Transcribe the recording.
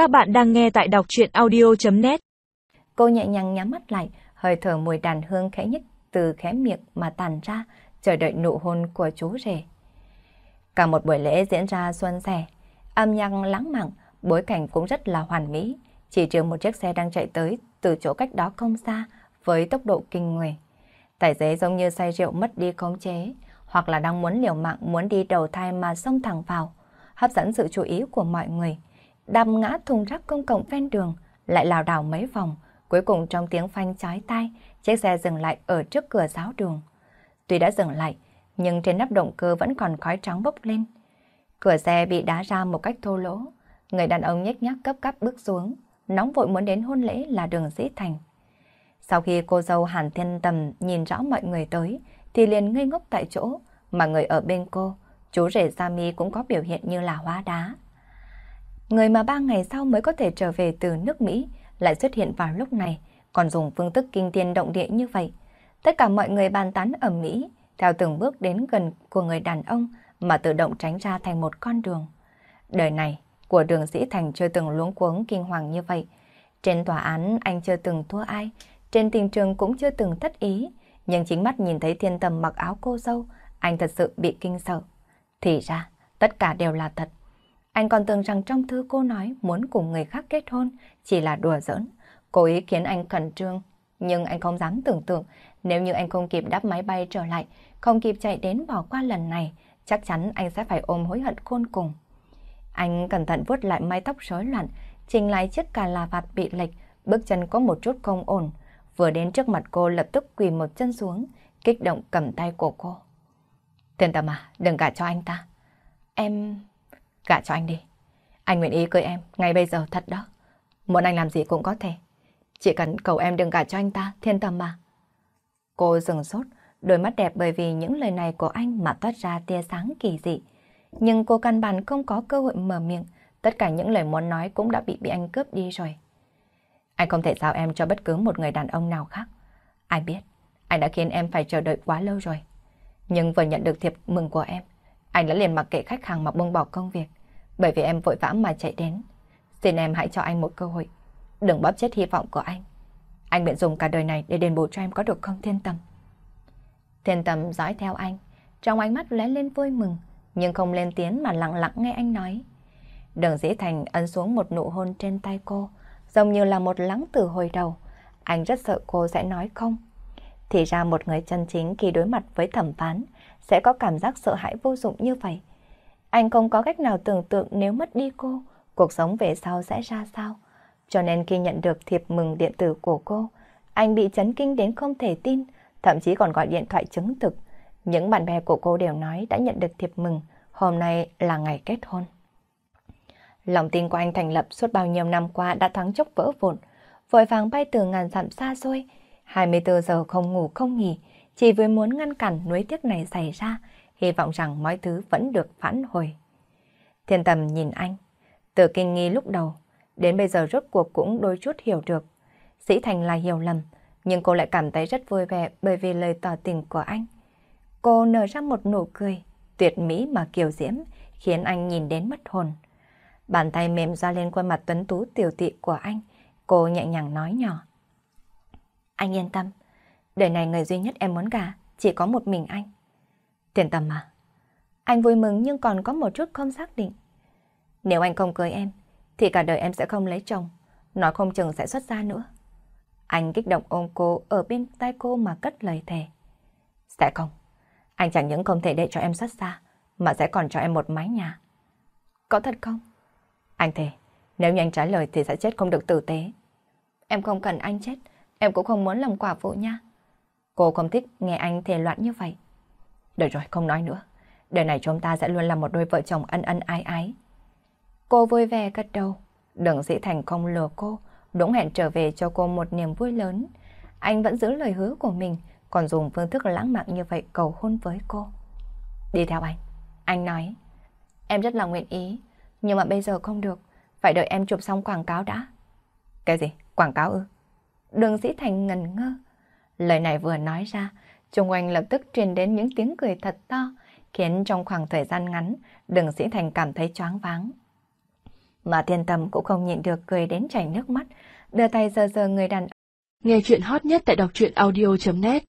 Các bạn đang nghe tại đọc chuyện audio.net Cô nhẹ nhàng nhắm mắt lại, hơi thở mùi đàn hương khẽ nhất từ khẽ miệng mà tàn ra, chờ đợi nụ hôn của chú rể. Cả một buổi lễ diễn ra xuân sẻ, âm nhạc lãng mạn, bối cảnh cũng rất là hoàn mỹ, chỉ trừ một chiếc xe đang chạy tới từ chỗ cách đó không xa với tốc độ kinh người. Tài xế giống như say rượu mất đi khống chế, hoặc là đang muốn liều mạng muốn đi đầu thai mà xông thẳng vào, hấp dẫn sự chú ý của mọi người. Đạp ngã thùng rác công cộng ven đường, lại lảo đảo mấy vòng, cuối cùng trong tiếng phanh chói tai, chiếc xe dừng lại ở trước cửa giáo đường. Tuy đã dừng lại, nhưng trên nắp động cơ vẫn còn khói trắng bốc lên. Cửa xe bị đá ra một cách thô lỗ, người đàn ông nhếch nhác cấp cấp bước xuống, nóng vội muốn đến hôn lễ là đường dĩ thành. Sau khi cô dâu Hàn Thiên Tầm nhìn rõ mọi người tới, thì liền ngây ngốc tại chỗ, mà người ở bên cô, chú rể Gia Mi cũng có biểu hiện như là hóa đá. Người mà ba ngày sau mới có thể trở về từ nước Mỹ lại xuất hiện vào lúc này, còn dùng phương thức kinh thiên động địa như vậy. Tất cả mọi người bàn tán ở Mỹ, theo từng bước đến gần của người đàn ông mà tự động tránh ra thành một con đường. Đời này, của đường sĩ Thành chưa từng luống cuống kinh hoàng như vậy. Trên tòa án anh chưa từng thua ai, trên tình trường cũng chưa từng thất ý, nhưng chính mắt nhìn thấy thiên tầm mặc áo cô dâu, anh thật sự bị kinh sợ. Thì ra, tất cả đều là thật. Anh còn tưởng rằng trong thư cô nói muốn cùng người khác kết hôn chỉ là đùa giỡn, cố ý khiến anh khẩn trương. Nhưng anh không dám tưởng tượng nếu như anh không kịp đáp máy bay trở lại, không kịp chạy đến bỏ qua lần này, chắc chắn anh sẽ phải ôm hối hận khôn cùng. Anh cẩn thận vuốt lại mái tóc rối loạn, chỉnh lại chiếc cà là vạt bị lệch, bước chân có một chút không ổn. Vừa đến trước mặt cô lập tức quỳ một chân xuống, kích động cầm tay của cô. Thiên tâm à, đừng gả cho anh ta. Em... Gả cho anh đi. Anh nguyện ý cưới em, ngay bây giờ thật đó. Muốn anh làm gì cũng có thể. Chỉ cần cầu em đừng gả cho anh ta, thiên tâm mà. Cô dừng sốt, đôi mắt đẹp bởi vì những lời này của anh mà toát ra tia sáng kỳ dị. Nhưng cô căn bản không có cơ hội mở miệng, tất cả những lời muốn nói cũng đã bị bị anh cướp đi rồi. Anh không thể giao em cho bất cứ một người đàn ông nào khác. Ai biết, anh đã khiến em phải chờ đợi quá lâu rồi. Nhưng vừa nhận được thiệp mừng của em, anh đã liền mặc kệ khách hàng mà buông bỏ công việc, bởi vì em vội vã mà chạy đến. Xin em hãy cho anh một cơ hội, đừng bóp chết hy vọng của anh. Anh nguyện dùng cả đời này để đền bù cho em có được không thiên tâm? Thiên tâm dõi theo anh, trong ánh mắt lóe lên vui mừng, nhưng không lên tiếng mà lặng lặng nghe anh nói. Đường dĩ thành ấn xuống một nụ hôn trên tay cô, giống như là một lắng từ hồi đầu. Anh rất sợ cô sẽ nói không. Thì ra một người chân chính khi đối mặt với thẩm phán sẽ có cảm giác sợ hãi vô dụng như vậy. Anh không có cách nào tưởng tượng nếu mất đi cô, cuộc sống về sau sẽ ra sao. Cho nên khi nhận được thiệp mừng điện tử của cô, anh bị chấn kinh đến không thể tin, thậm chí còn gọi điện thoại chứng thực. Những bạn bè của cô đều nói đã nhận được thiệp mừng, hôm nay là ngày kết hôn. Lòng tin của anh thành lập suốt bao nhiêu năm qua đã thoáng chốc vỡ vụn, vội vàng bay từ ngàn dặm xa xôi, 24 giờ không ngủ không nghỉ, chỉ với muốn ngăn cản nuối tiếc này xảy ra, hy vọng rằng mọi thứ vẫn được phản hồi. Thiên tầm nhìn anh, từ kinh nghi lúc đầu, đến bây giờ rốt cuộc cũng đôi chút hiểu được. Sĩ Thành là hiểu lầm, nhưng cô lại cảm thấy rất vui vẻ bởi vì lời tỏ tình của anh. Cô nở ra một nụ cười, tuyệt mỹ mà kiều diễm, khiến anh nhìn đến mất hồn. Bàn tay mềm ra lên khuôn mặt tuấn tú tiểu tị của anh, cô nhẹ nhàng nói nhỏ. Anh yên tâm, đời này người duy nhất em muốn gả chỉ có một mình anh. Tiền tâm mà. Anh vui mừng nhưng còn có một chút không xác định. Nếu anh không cưới em, thì cả đời em sẽ không lấy chồng, nói không chừng sẽ xuất ra nữa. Anh kích động ôm cô ở bên tay cô mà cất lời thề. Sẽ không, anh chẳng những không thể để cho em xuất ra, mà sẽ còn cho em một mái nhà. Có thật không? Anh thề, nếu như anh trả lời thì sẽ chết không được tử tế. Em không cần anh chết, em cũng không muốn làm quả phụ nha. Cô không thích nghe anh thề loạn như vậy. Được rồi, không nói nữa. Đời này chúng ta sẽ luôn là một đôi vợ chồng ân ân ái ái. Cô vui vẻ gật đầu. Đừng dĩ thành không lừa cô, đúng hẹn trở về cho cô một niềm vui lớn. Anh vẫn giữ lời hứa của mình, còn dùng phương thức lãng mạn như vậy cầu hôn với cô. Đi theo anh. Anh nói, em rất là nguyện ý, nhưng mà bây giờ không được, phải đợi em chụp xong quảng cáo đã. Cái gì? Quảng cáo ư? Đường Sĩ Thành ngần ngơ. Lời này vừa nói ra, xung quanh lập tức truyền đến những tiếng cười thật to, khiến trong khoảng thời gian ngắn, đường Sĩ Thành cảm thấy choáng váng. Mà thiên tâm cũng không nhịn được cười đến chảy nước mắt, đưa tay giơ giơ người đàn ông Nghe chuyện hot nhất tại đọc truyện audio.net